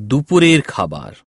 দুপুরের খাবার।